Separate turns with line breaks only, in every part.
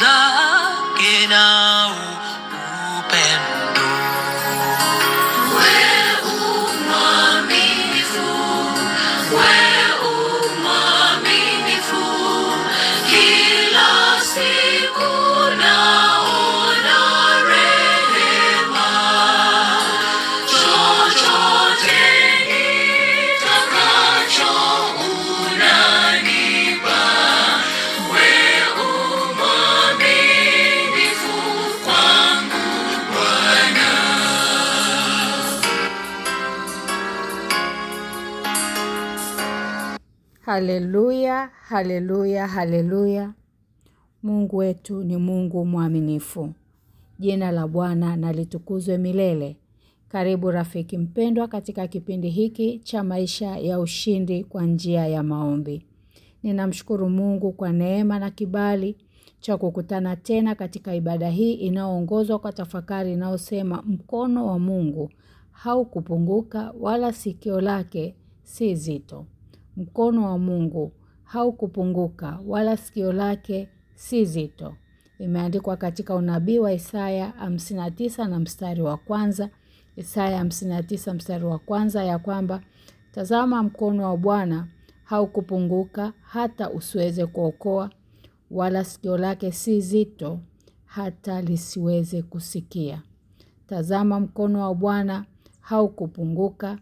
fadhili zake na
Haleluya, haleluya, haleluya. Mungu wetu ni Mungu mwaminifu. Jina la Bwana na litukuzwe milele. Karibu rafiki mpendwa katika kipindi hiki cha maisha ya ushindi kwa njia ya maombi. Ninamshukuru Mungu kwa neema na kibali cha kukutana tena katika ibada hii inayoongozwa kwa tafakari inayosema mkono wa Mungu haukupunguka wala sikio lake si zito. Mkono wa Mungu haukupunguka wala sikio lake si zito. Imeandikwa katika unabii wa Isaya 59 na mstari wa kwanza. Isaya 59 mstari wa kwanza ya kwamba tazama mkono wa Bwana haukupunguka hata usiweze kuokoa wala sikio lake si zito hata lisiweze kusikia. Tazama mkono wa Bwana haukupunguka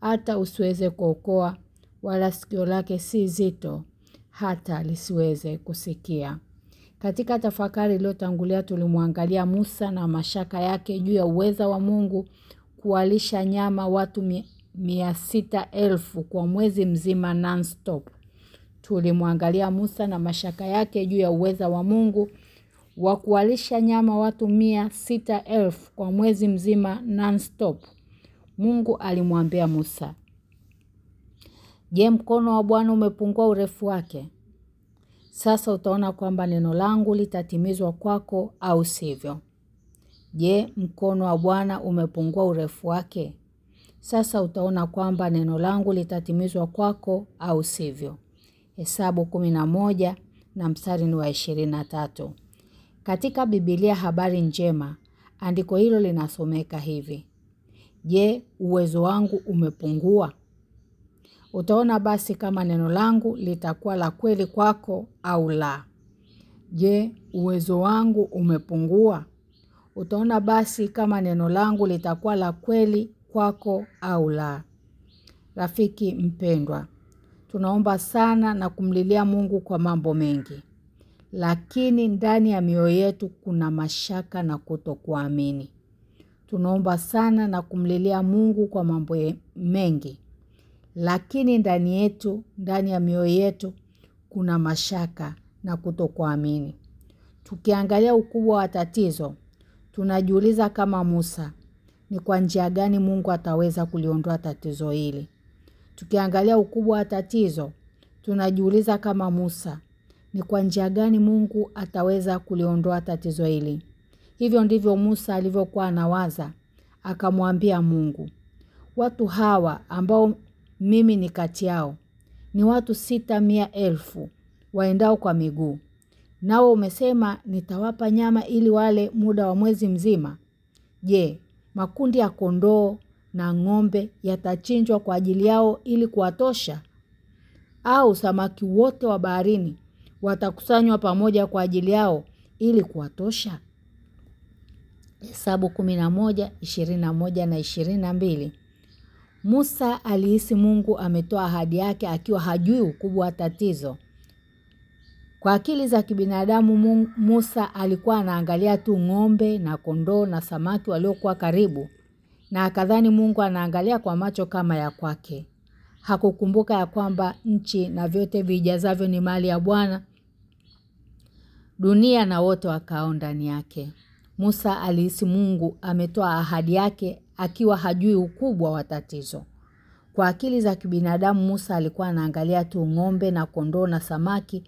hata usiweze kuokoa wala sikio lake si zito hata lisiweze kusikia. Katika tafakari iliyotangulia tulimwangalia Musa na mashaka yake juu ya uweza wa Mungu kuwalisha nyama watu mi- mia sita elfu kwa mwezi mzima non-stop. Tulimwangalia Musa na mashaka yake juu ya uweza wa Mungu wa kuwalisha nyama watu mia sita elfu kwa mwezi mzima non-stop. Mungu alimwambia Musa, Je, mkono wa Bwana umepungua urefu wake? Sasa utaona kwamba neno langu litatimizwa kwako au sivyo. Je, mkono wa Bwana umepungua urefu wake? Sasa utaona kwamba neno langu litatimizwa kwako au sivyo. Hesabu moja na mstari ni wa ishirini tatu. Katika Biblia habari njema, andiko hilo linasomeka hivi. Je, uwezo wangu umepungua? Utaona basi kama neno langu litakuwa la kweli kwako au la. Je, uwezo wangu umepungua? Utaona basi kama neno langu litakuwa la kweli kwako au la. Rafiki mpendwa, tunaomba sana na kumlilia Mungu kwa mambo mengi. Lakini ndani ya mioyo yetu kuna mashaka na kutokuamini. Tunaomba sana na kumlilia Mungu kwa mambo mengi. Lakini ndani yetu, ndani ya mioyo yetu kuna mashaka na kutokuamini. Tukiangalia ukubwa wa tatizo, tunajiuliza kama Musa, ni kwa njia gani Mungu ataweza kuliondoa tatizo hili? Tukiangalia ukubwa wa tatizo, tunajiuliza kama Musa, ni kwa njia gani Mungu ataweza kuliondoa tatizo hili? Hivyo ndivyo Musa alivyokuwa anawaza, akamwambia Mungu, watu hawa ambao mimi ni kati yao. Ni watu sita mia elfu waendao kwa miguu. Nao umesema nitawapa nyama ili wale muda wa mwezi mzima. Je, makundi ya kondoo na ng'ombe yatachinjwa kwa ajili yao ili kuwatosha? Au samaki wote wa baharini watakusanywa pamoja kwa ajili yao ili kuwatosha? Hesabu 11, 21 na 22. Musa alihisi Mungu ametoa ahadi yake akiwa hajui ukubwa wa tatizo. Kwa akili za kibinadamu Mungu, Musa alikuwa anaangalia tu ng'ombe na kondoo na samaki waliokuwa karibu na akadhani Mungu anaangalia kwa macho kama ya kwake. Hakukumbuka ya kwamba nchi na vyote vijazavyo ni mali ya Bwana dunia na wote wakao ndani yake. Musa alihisi Mungu ametoa ahadi yake akiwa hajui ukubwa wa tatizo. Kwa akili za kibinadamu Musa alikuwa anaangalia tu ng'ombe na kondoo na samaki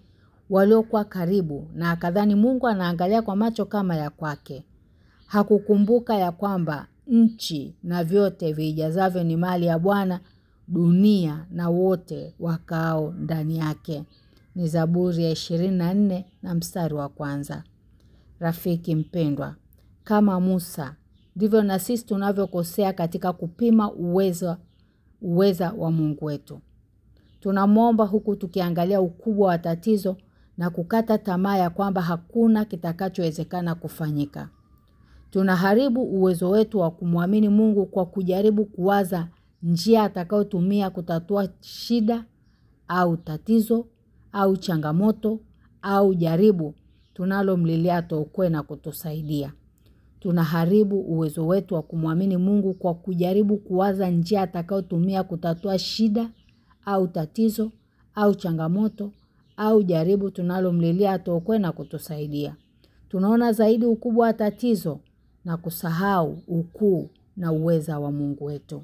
waliokuwa karibu na akadhani Mungu anaangalia kwa macho kama ya kwake. Hakukumbuka ya kwamba nchi na vyote viijazavyo ni mali ya Bwana dunia na wote wakao ndani yake ni Zaburi ya 24 na mstari wa kwanza Rafiki mpendwa kama Musa ndivyo na sisi tunavyokosea katika kupima uwezo uweza wa Mungu wetu tunamwomba huku tukiangalia ukubwa wa tatizo na kukata tamaa ya kwamba hakuna kitakachowezekana kufanyika tunaharibu uwezo wetu wa kumwamini Mungu kwa kujaribu kuwaza njia atakayotumia kutatua shida au tatizo au changamoto au jaribu tunalomlilia tuokoe na kutusaidia. Tunaharibu uwezo wetu wa kumwamini Mungu kwa kujaribu kuwaza njia atakayotumia kutatua shida au tatizo au changamoto au jaribu tunalomlilia atuokoe na kutusaidia. Tunaona zaidi ukubwa wa tatizo na kusahau ukuu na uweza wa Mungu wetu.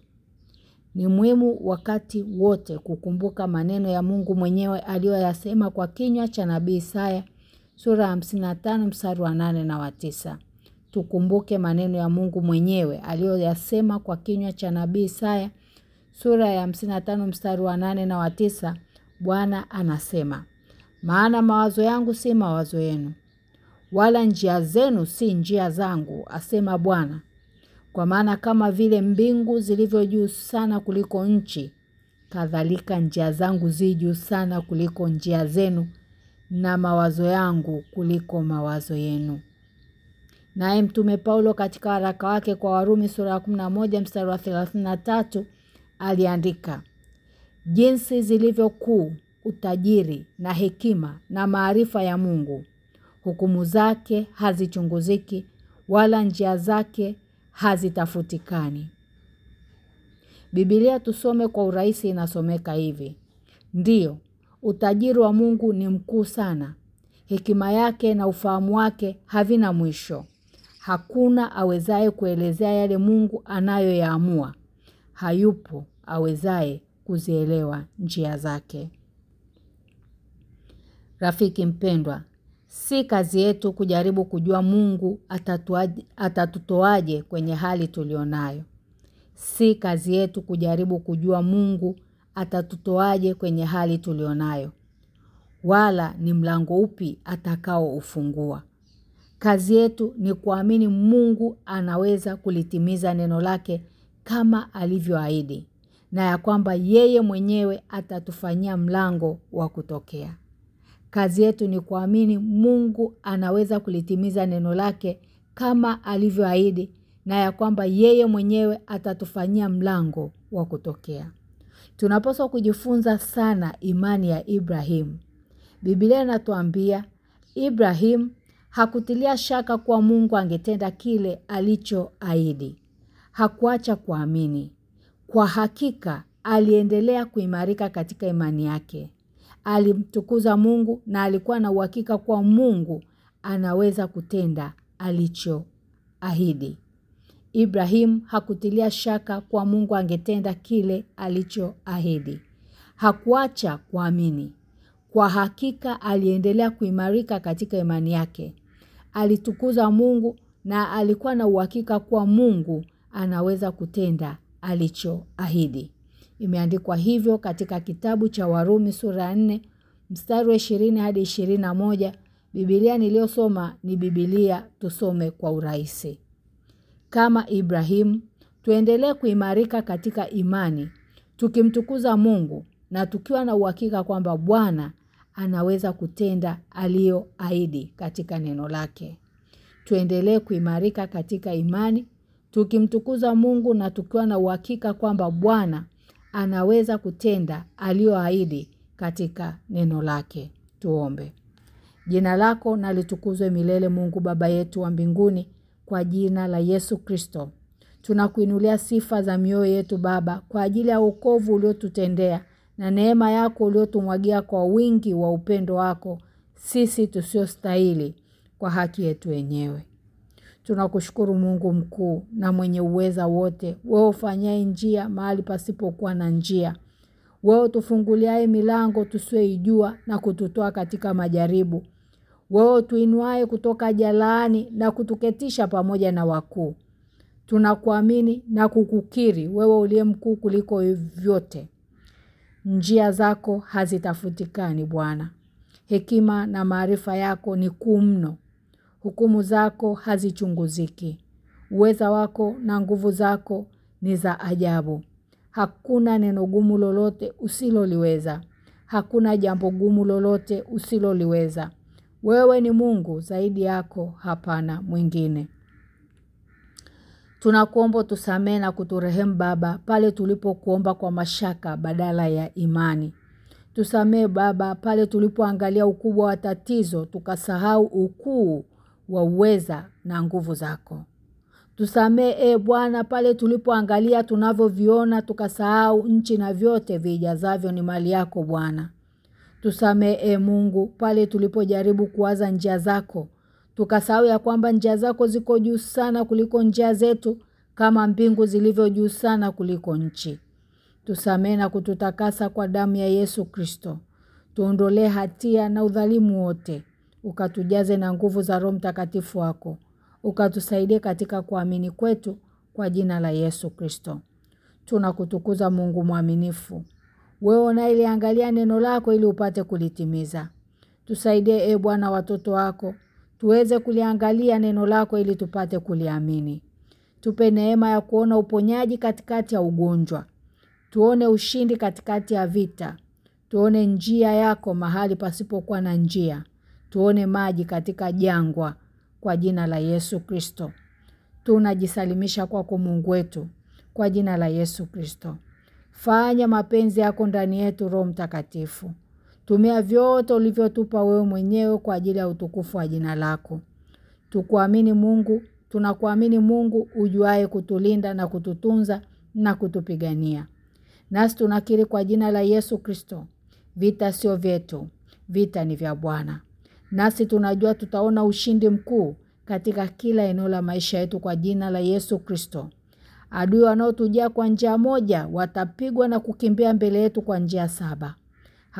Ni muhimu wakati wote kukumbuka maneno ya Mungu mwenyewe aliyoyasema kwa kinywa cha nabii Isaya sura ya 55 mstari wa 8 na wa 9. Tukumbuke maneno ya Mungu mwenyewe aliyoyasema kwa kinywa cha nabii Isaya sura ya 55 mstari wa 8 na wa 9. Bwana anasema, "Maana mawazo yangu si mawazo yenu, wala njia zenu si njia zangu," asema Bwana. Kwa maana kama vile mbingu zilivyo juu sana kuliko nchi, kadhalika njia zangu zi juu sana kuliko njia zenu na mawazo yangu kuliko mawazo yenu. Naye mtume Paulo katika waraka wake kwa Warumi sura ya 11 mstari wa 33 aliandika Jinsi zilivyokuu utajiri na hekima na maarifa ya Mungu hukumu zake hazichunguziki wala njia zake hazitafutikani. Biblia tusome kwa urahisi inasomeka hivi. Ndiyo, utajiri wa Mungu ni mkuu sana. Hekima yake na ufahamu wake havina mwisho. Hakuna awezaye kuelezea yale Mungu anayoyaamua. Hayupo awezaye kuzielewa njia zake. Rafiki mpendwa, si kazi yetu kujaribu kujua Mungu atatutoaje kwenye hali tulionayo. Si kazi yetu kujaribu kujua Mungu atatutoaje kwenye hali tulionayo. Wala ni mlango upi atakao ufungua. Kazi yetu ni kuamini Mungu anaweza kulitimiza neno lake kama alivyoahidi na ya kwamba yeye mwenyewe atatufanyia mlango wa kutokea. Kazi yetu ni kuamini Mungu anaweza kulitimiza neno lake kama alivyoahidi na ya kwamba yeye mwenyewe atatufanyia mlango wa kutokea. Tunapaswa kujifunza sana imani ya Ibrahimu. Biblia inatuambia Ibrahim hakutilia shaka kuwa Mungu angetenda kile alichoahidi. Hakuacha kuamini. Kwa hakika aliendelea kuimarika katika imani yake. Alimtukuza Mungu na alikuwa na uhakika kuwa Mungu anaweza kutenda alichoahidi. ibrahimu hakutilia shaka kuwa Mungu angetenda kile alichoahidi. Hakuacha kuamini. Kwa hakika aliendelea kuimarika katika imani yake. Alitukuza Mungu na alikuwa na uhakika kuwa Mungu anaweza kutenda alichoahidi. Imeandikwa hivyo katika kitabu cha Warumi sura 4 mstari wa 20 hadi 21. Biblia niliyosoma ni Biblia tusome kwa urahisi. Kama Ibrahimu, tuendelee kuimarika katika imani, tukimtukuza Mungu na tukiwa na uhakika kwamba Bwana anaweza kutenda aliyoahidi katika neno lake. Tuendelee kuimarika katika imani, tukimtukuza Mungu na tukiwa na uhakika kwamba Bwana anaweza kutenda aliyoahidi katika neno lake. Tuombe. Jina lako nalitukuzwe milele Mungu Baba yetu wa mbinguni kwa jina la Yesu Kristo. Tunakuinulia sifa za mioyo yetu Baba kwa ajili ya wokovu uliotutendea na neema yako uliotumwagia kwa wingi wa upendo wako sisi tusiostahili kwa haki yetu wenyewe. Tunakushukuru Mungu mkuu na mwenye uweza wote. Wewe ufanyaye njia mahali pasipokuwa na njia. Wewe tufunguliaye milango tusioijua na kututoa katika majaribu. Wewe tuinuaye kutoka jalaani na kutuketisha pamoja na wakuu. Tunakuamini na kukukiri wewe uliye mkuu kuliko vyote. Njia zako hazitafutikani Bwana. Hekima na maarifa yako ni kuu mno. Hukumu zako hazichunguziki. Uweza wako na nguvu zako ni za ajabu. Hakuna neno gumu lolote usiloliweza. Hakuna jambo gumu lolote usiloliweza. Wewe ni Mungu zaidi yako hapana mwingine. Tunakuomba tusamee na kuturehemu Baba pale tulipokuomba kwa mashaka badala ya imani. Tusamee Baba pale tulipoangalia ukubwa wa tatizo tukasahau ukuu wa uweza na nguvu zako. Tusamee e Bwana pale tulipoangalia tunavyoviona tukasahau nchi na vyote vijazavyo ni mali yako Bwana. Tusamee e Mungu pale tulipojaribu kuwaza njia zako. Tukasahau ya kwamba njia zako ziko juu sana kuliko njia zetu kama mbingu zilivyo juu sana kuliko nchi. Tusamee na kututakasa kwa damu ya Yesu Kristo. Tuondolee hatia na udhalimu wote. Ukatujaze na nguvu za Roho Mtakatifu wako. Ukatusaidie katika kuamini kwetu kwa jina la Yesu Kristo. Tunakutukuza Mungu mwaminifu. Wewe unayeliangalia neno lako ili upate kulitimiza. Tusaidie e Bwana watoto wako. Tuweze kuliangalia neno lako ili tupate kuliamini. Tupe neema ya kuona uponyaji katikati ya ugonjwa. Tuone ushindi katikati ya vita. Tuone njia yako mahali pasipokuwa na njia. Tuone maji katika jangwa kwa jina la Yesu Kristo. Tunajisalimisha kwako Mungu wetu kwa jina la Yesu Kristo. Fanya mapenzi yako ndani yetu Roho Mtakatifu. Tumia vyote ulivyotupa wewe mwenyewe kwa ajili ya utukufu wa jina lako. Tukuamini Mungu, tunakuamini Mungu ujuaye kutulinda na kututunza na kutupigania. Nasi tunakiri kwa jina la Yesu Kristo. Vita sio vyetu, vita ni vya Bwana. Nasi tunajua tutaona ushindi mkuu katika kila eneo la maisha yetu kwa jina la Yesu Kristo. Adui wanaotujia kwa njia moja watapigwa na kukimbia mbele yetu kwa njia saba.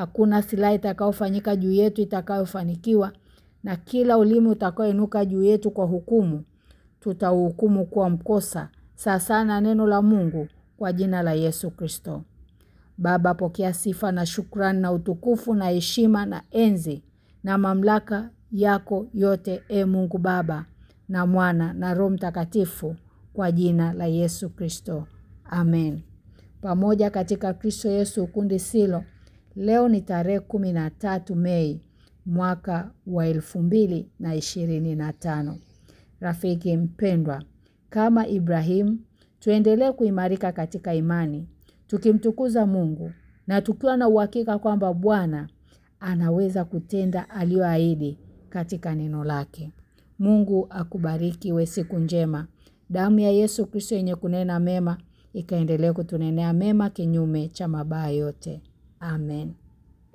Hakuna silaha itakayofanyika juu yetu itakayofanikiwa na kila ulimi utakaoinuka juu yetu kwa hukumu tutauhukumu kuwa mkosa sasa na neno la Mungu kwa jina la Yesu Kristo. Baba pokea sifa na shukrani na utukufu na heshima na enzi na mamlaka yako yote e Mungu Baba na Mwana na Roho Mtakatifu kwa jina la Yesu Kristo. Amen. Pamoja katika Kristo Yesu ukundi silo. Leo ni tarehe kumi na tatu Mei mwaka wa elfu mbili na ishirini na tano. Rafiki mpendwa, kama Ibrahim, tuendelee kuimarika katika imani, tukimtukuza Mungu na tukiwa na uhakika kwamba Bwana anaweza kutenda aliyoahidi katika neno lake. Mungu akubariki we siku njema. Damu ya Yesu Kristo yenye kunena mema ikaendelee kutunenea mema kinyume cha mabaya yote. Amen.